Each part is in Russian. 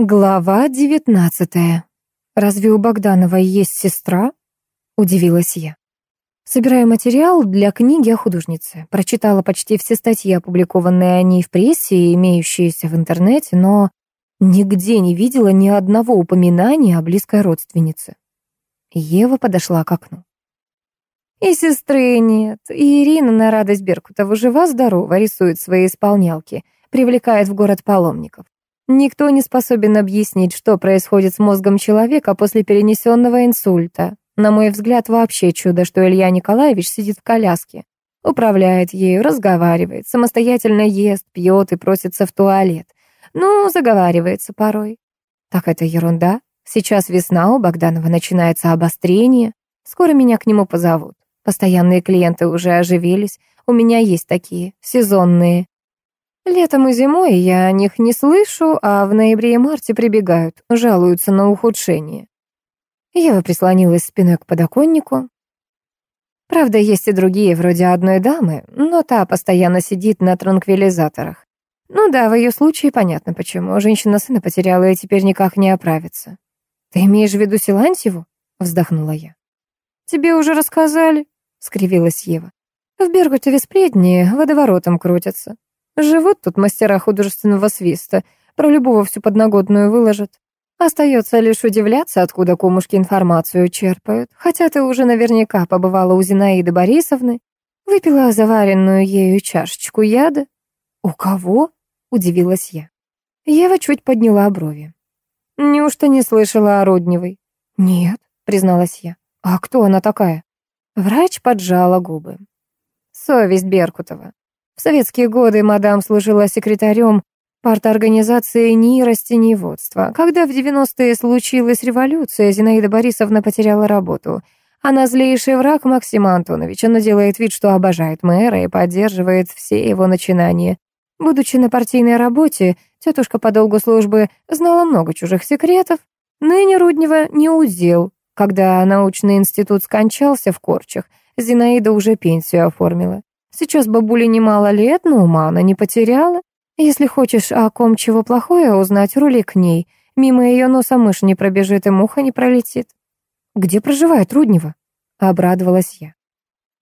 Глава девятнадцатая. «Разве у Богданова есть сестра?» — удивилась я. Собираю материал для книги о художнице. Прочитала почти все статьи, опубликованные о ней в прессе и имеющиеся в интернете, но нигде не видела ни одного упоминания о близкой родственнице. Ева подошла к окну. И сестры нет, и Ирина на радость Беркутова жива-здорова рисует свои исполнялки, привлекает в город паломников. Никто не способен объяснить, что происходит с мозгом человека после перенесенного инсульта. На мой взгляд, вообще чудо, что Илья Николаевич сидит в коляске. Управляет ею, разговаривает, самостоятельно ест, пьет и просится в туалет. Ну, заговаривается порой. Так это ерунда. Сейчас весна, у Богданова начинается обострение. Скоро меня к нему позовут. Постоянные клиенты уже оживились. У меня есть такие, сезонные. Летом и зимой я о них не слышу, а в ноябре и марте прибегают, жалуются на ухудшение. Ева прислонилась спиной к подоконнику. Правда, есть и другие, вроде одной дамы, но та постоянно сидит на транквилизаторах. Ну да, в ее случае понятно почему. Женщина сына потеряла и теперь никак не оправится. «Ты имеешь в виду Силантьеву?» — вздохнула я. «Тебе уже рассказали?» — скривилась Ева. «В Бергутове сплетни водоворотом крутятся. Живут тут мастера художественного свиста, про любого всю подноготную выложат. Остается лишь удивляться, откуда кумушки информацию черпают. Хотя ты уже наверняка побывала у Зинаиды Борисовны, выпила заваренную ею чашечку яда. «У кого?» — удивилась я. Ева чуть подняла брови. «Неужто не слышала о Родневой?» «Нет», — призналась я. «А кто она такая?» Врач поджала губы. «Совесть Беркутова. В советские годы мадам служила секретарем парторганизации НИИ растениеводства. Когда в 90-е случилась революция, Зинаида Борисовна потеряла работу. Она злейший враг Максима Антоновича, но делает вид, что обожает мэра и поддерживает все его начинания. Будучи на партийной работе, тетушка по долгу службы знала много чужих секретов. Ныне Руднева не удел. Когда научный институт скончался в Корчах, Зинаида уже пенсию оформила. Сейчас бабуле немало лет, но ума она не потеряла. Если хочешь о ком чего плохое узнать, рули к ней. Мимо ее носа мышь не пробежит и муха не пролетит. «Где проживает Руднева?» — обрадовалась я.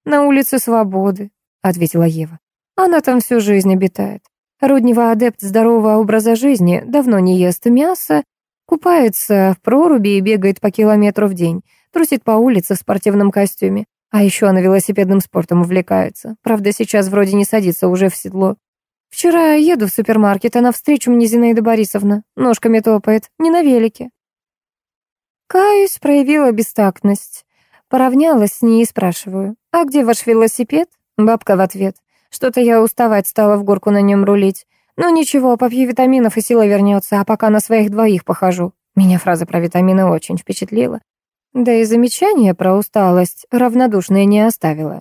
«На улице Свободы», — ответила Ева. «Она там всю жизнь обитает. Руднева адепт здорового образа жизни, давно не ест мясо, купается в проруби и бегает по километру в день, трусит по улице в спортивном костюме. А еще она велосипедным спортом увлекается. Правда, сейчас вроде не садится уже в седло. Вчера еду в супермаркет, а навстречу мне Зинаида Борисовна. Ножками топает, не на велике. Каюсь, проявила бестактность. Поравнялась с ней и спрашиваю, «А где ваш велосипед?» Бабка в ответ. «Что-то я уставать стала в горку на нем рулить. Ну ничего, попью витаминов и сила вернется, а пока на своих двоих похожу». Меня фраза про витамины очень впечатлила. Да и замечания про усталость равнодушные не оставила.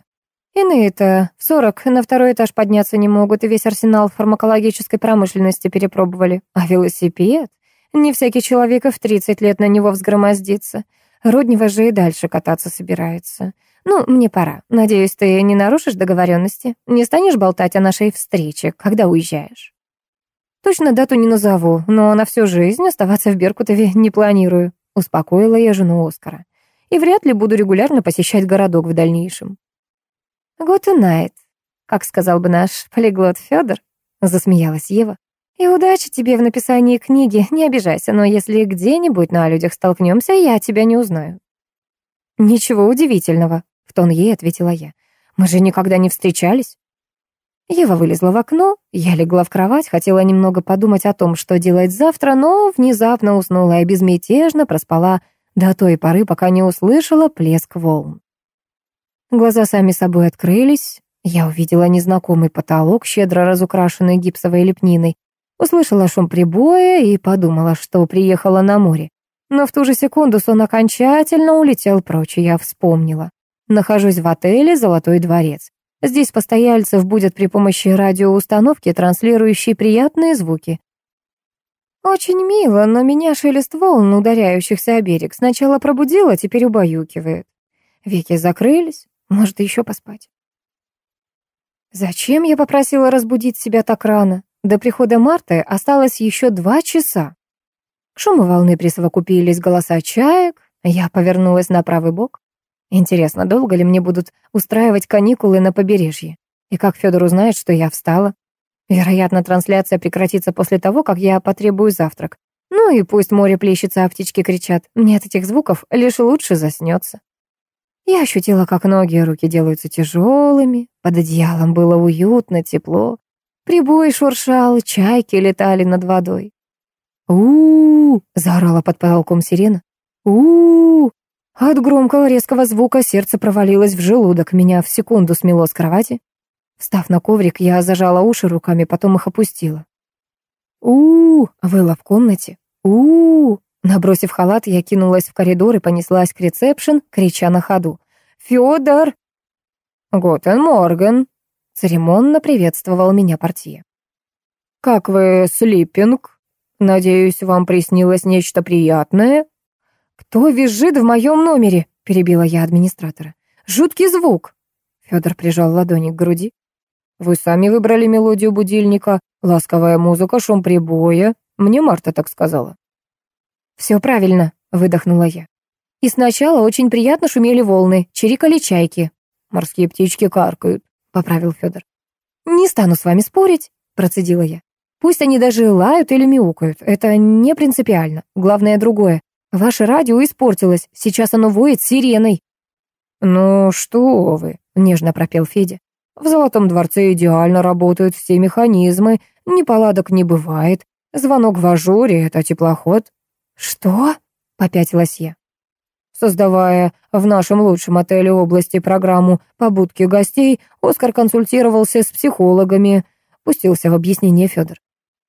Иные-то в сорок на второй этаж подняться не могут и весь арсенал фармакологической промышленности перепробовали. А велосипед? Не всякий человек в тридцать лет на него взгромоздится. Роднева же и дальше кататься собирается. Ну, мне пора. Надеюсь, ты не нарушишь договоренности? Не станешь болтать о нашей встрече, когда уезжаешь? Точно дату не назову, но на всю жизнь оставаться в Беркутове не планирую. Успокоила я жену Оскара. И вряд ли буду регулярно посещать городок в дальнейшем. «Год и найт», как сказал бы наш полиглот Федор, засмеялась Ева. «И удачи тебе в написании книги, не обижайся, но если где-нибудь на людях столкнемся, я тебя не узнаю». «Ничего удивительного», — в тон ей ответила я. «Мы же никогда не встречались». Ева вылезла в окно, я легла в кровать, хотела немного подумать о том, что делать завтра, но внезапно уснула и безмятежно проспала до той поры, пока не услышала плеск волн. Глаза сами собой открылись, я увидела незнакомый потолок, щедро разукрашенный гипсовой лепниной, услышала шум прибоя и подумала, что приехала на море. Но в ту же секунду сон окончательно улетел прочь, и я вспомнила. Нахожусь в отеле «Золотой дворец». Здесь постояльцев будет при помощи радиоустановки, транслирующей приятные звуки. Очень мило, но меня шелест волн, ударяющихся о берег, сначала пробудило, теперь убаюкивает. Веки закрылись, может, еще поспать. Зачем я попросила разбудить себя так рано? До прихода Марты осталось еще два часа. К шуму волны присовокупились голоса чаек. Я повернулась на правый бок. Интересно, долго ли мне будут устраивать каникулы на побережье? И как Федор узнает, что я встала? Вероятно, трансляция прекратится после того, как я потребую завтрак. Ну и пусть море плещется, а птички кричат. Мне от этих звуков лишь лучше заснется. Я ощутила, как ноги и руки делаются тяжелыми, под одеялом было уютно, тепло. Прибой шуршал, чайки летали над водой. у у, -у заорала под потолком сирена. у От громкого резкого звука сердце провалилось в желудок, меня в секунду смело с кровати. Встав на коврик, я зажала уши руками, потом их опустила. у выла в комнате. у Набросив халат, я кинулась в коридор и понеслась к ресепшн, крича на ходу. «Фёдор!» «Готен Морген!» — церемонно приветствовал меня портье. «Как вы, слиппинг? Надеюсь, вам приснилось нечто приятное?» «Кто визжит в моем номере?» — перебила я администратора. «Жуткий звук!» Федор прижал ладони к груди. «Вы сами выбрали мелодию будильника. Ласковая музыка, шум прибоя. Мне Марта так сказала». «Все правильно», — выдохнула я. «И сначала очень приятно шумели волны, чирикали чайки». «Морские птички каркают», — поправил Федор. «Не стану с вами спорить», — процедила я. «Пусть они даже лают или мяукают, это не принципиально. Главное другое. Ваше радио испортилось, сейчас оно воет сиреной». «Ну что вы», — нежно пропел Федя. «В Золотом дворце идеально работают все механизмы, неполадок не бывает. Звонок в ажуре — это теплоход, «Что?» — попятилась я. Создавая в нашем лучшем отеле области программу побудки гостей, Оскар консультировался с психологами, пустился в объяснение Федор.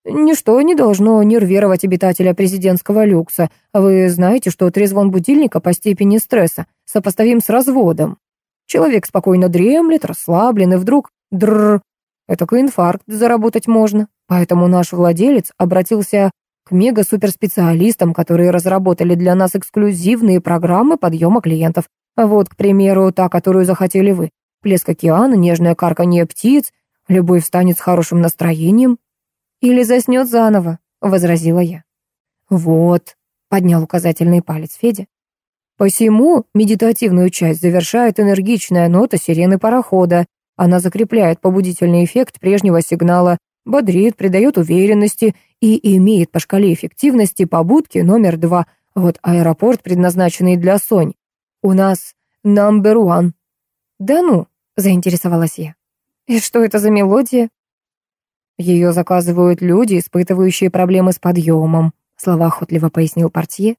Ничто не должно нервировать обитателя президентского люкса. Вы знаете, что трезвон будильника по степени стресса сопоставим с разводом. Человек спокойно дремлет, расслаблен, и вдруг дрррр, этакой инфаркт заработать можно. Поэтому наш владелец обратился к мега-суперспециалистам, которые разработали для нас эксклюзивные программы подъема клиентов. Вот, к примеру, та, которую захотели вы. Плеск океана, нежное карканье птиц, любой встанет с хорошим настроением. Или заснет заново, возразила я. Вот, поднял указательный палец Федя. Посему медитативную часть завершает энергичная нота сирены парохода. Она закрепляет побудительный эффект прежнего сигнала, бодрит, придает уверенности и имеет по шкале эффективности побудки номер два. Вот аэропорт, предназначенный для Сонь. У нас number one. Да ну, заинтересовалась я. И что это за мелодия? Ее заказывают люди, испытывающие проблемы с подъемом, слова охотливо пояснил портье,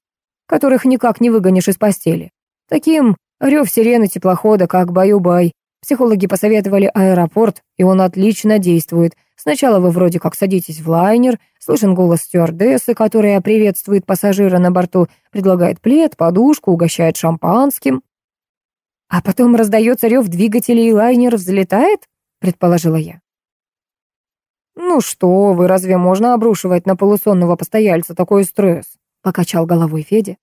которых никак не выгонишь из постели. Таким рев сирены теплохода, как баю-бай. Психологи посоветовали аэропорт, и он отлично действует. Сначала вы вроде как садитесь в лайнер, слышен голос стюардессы, которая приветствует пассажира на борту, предлагает плед, подушку, угощает шампанским. А потом раздается рев двигателей, и лайнер взлетает, предположила я. «Ну что вы, разве можно обрушивать на полусонного постояльца такой стресс?» — покачал головой Федя.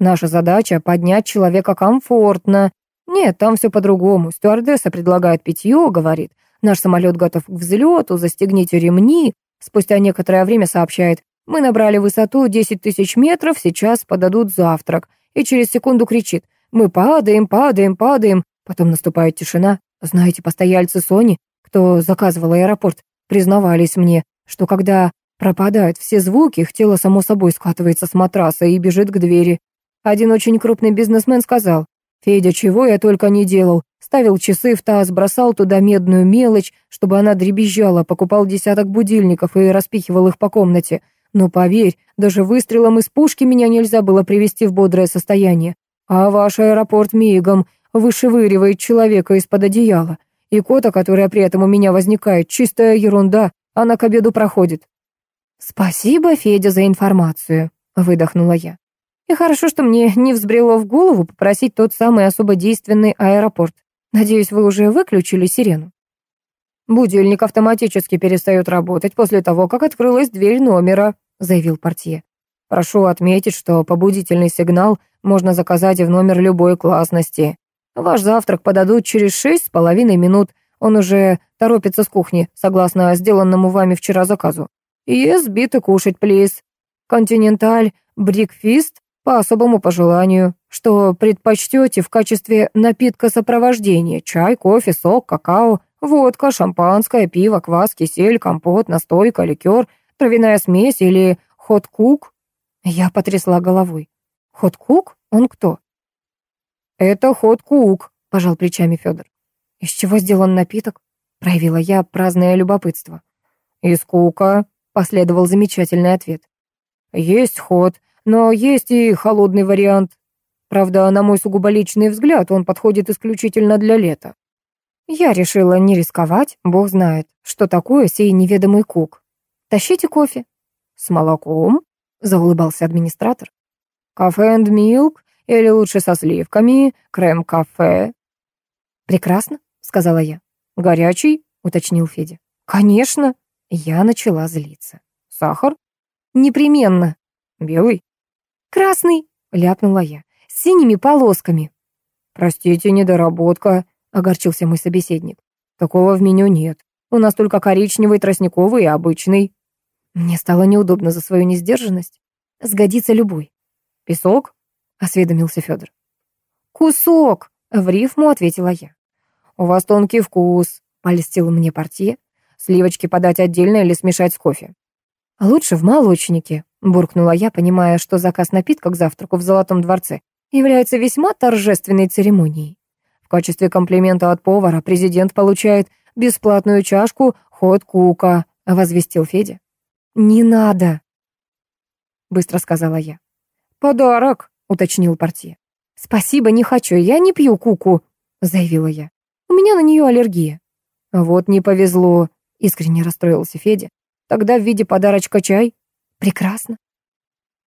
«Наша задача — поднять человека комфортно. Нет, там все по-другому. Стюардесса предлагает питье, говорит, Наш самолет готов к взлету, застегните ремни. Спустя некоторое время сообщает, мы набрали высоту 10 тысяч метров, сейчас подадут завтрак. И через секунду кричит, мы падаем, падаем, падаем. Потом наступает тишина. Знаете, постояльцы Сони, кто заказывал аэропорт, признавались мне, что когда пропадают все звуки, их тело само собой скатывается с матраса и бежит к двери. Один очень крупный бизнесмен сказал, «Федя, чего я только не делал. Ставил часы в таз, бросал туда медную мелочь, чтобы она дребезжала, покупал десяток будильников и распихивал их по комнате. Но поверь, даже выстрелом из пушки меня нельзя было привести в бодрое состояние. А ваш аэропорт мигом вышевыривает человека из-под одеяла. И кота, которая при этом у меня возникает, чистая ерунда, она к обеду проходит. «Спасибо, Федя, за информацию», — выдохнула я. «И хорошо, что мне не взбрело в голову попросить тот самый особо действенный аэропорт. Надеюсь, вы уже выключили сирену? Будильник автоматически перестает работать после того, как открылась дверь номера, заявил портье. Прошу отметить, что побудительный сигнал можно заказать в номер любой классности. Ваш завтрак подадут через шесть с половиной минут. Он уже торопится с кухни, согласно сделанному вами вчера заказу. Yes, биты кушать, плиз. Континенталь, брикфист по особому пожеланию, что предпочтете в качестве напитка сопровождения, чай, кофе, сок, какао, водка, шампанское, пиво, квас, кисель, компот, настойка, ликер, травяная смесь или хот-кук. Я потрясла головой. Хот-кук? Он кто? Это хот-кук, пожал плечами Федор. Из чего сделан напиток? Проявила я праздное любопытство. Из кука, последовал замечательный ответ. Есть ход, но есть и холодный вариант. Правда, на мой сугубо личный взгляд, он подходит исключительно для лета. Я решила не рисковать, бог знает, что такое сей неведомый кук. Тащите кофе. С молоком, заулыбался администратор. Кафе энд милк, или лучше со сливками, крем-кафе. Прекрасно, сказала я. Горячий, уточнил Федя. Конечно, я начала злиться. Сахар? Непременно. Белый? Красный, ляпнула я. С синими полосками. Простите, недоработка, огорчился мой собеседник. Такого в меню нет. У нас только коричневый, тростниковый и обычный. Мне стало неудобно за свою несдержанность. Сгодится любой. Песок? Осведомился Федор. Кусок, в рифму ответила я. У вас тонкий вкус, польстил мне портье. Сливочки подать отдельно или смешать с кофе? Лучше в молочнике, буркнула я, понимая, что заказ напитка к завтраку в Золотом дворце является весьма торжественной церемонией. В качестве комплимента от повара президент получает бесплатную чашку хот-кука, возвестил Федя. «Не надо», — быстро сказала я. «Подарок», — уточнил портье. «Спасибо, не хочу, я не пью куку», — заявила я. «У меня на нее аллергия». «Вот не повезло», Искренне расстроился Федя. Тогда в виде подарочка чай? Прекрасно.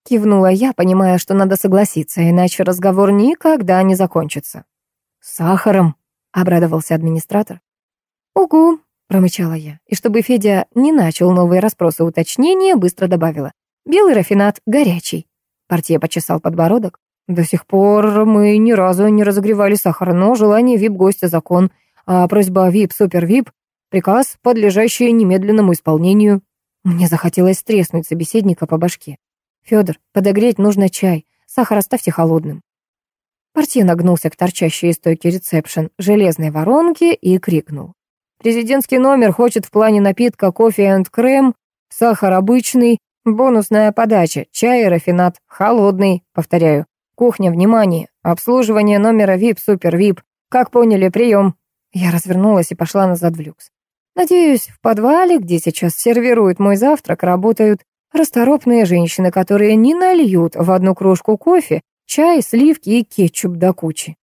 Кивнула я, понимая, что надо согласиться, иначе разговор никогда не закончится. «С сахаром», — обрадовался администратор. «Угу», — промычала я, и чтобы Федя не начал новые расспросы уточнения, быстро добавила. «Белый рафинат, горячий». Портье почесал подбородок. «До сих пор мы ни разу не разогревали сахар, но желание вип-гостя закон, а просьба вип-супер-вип Приказ, подлежащий немедленному исполнению. Мне захотелось стреснуть собеседника по башке. Федор, подогреть нужно чай. Сахар оставьте холодным. Портье нагнулся к торчащей из стойки железной воронке и крикнул. «Президентский номер хочет в плане напитка кофе энд крем, сахар обычный, бонусная подача, чай и рафинат, холодный, повторяю. Кухня, внимание, обслуживание номера VIP, супер VIP. Как поняли, прием». Я развернулась и пошла назад в люкс. Надеюсь, в подвале, где сейчас сервируют мой завтрак, работают расторопные женщины, которые не нальют в одну кружку кофе, чай, сливки и кетчуп до кучи.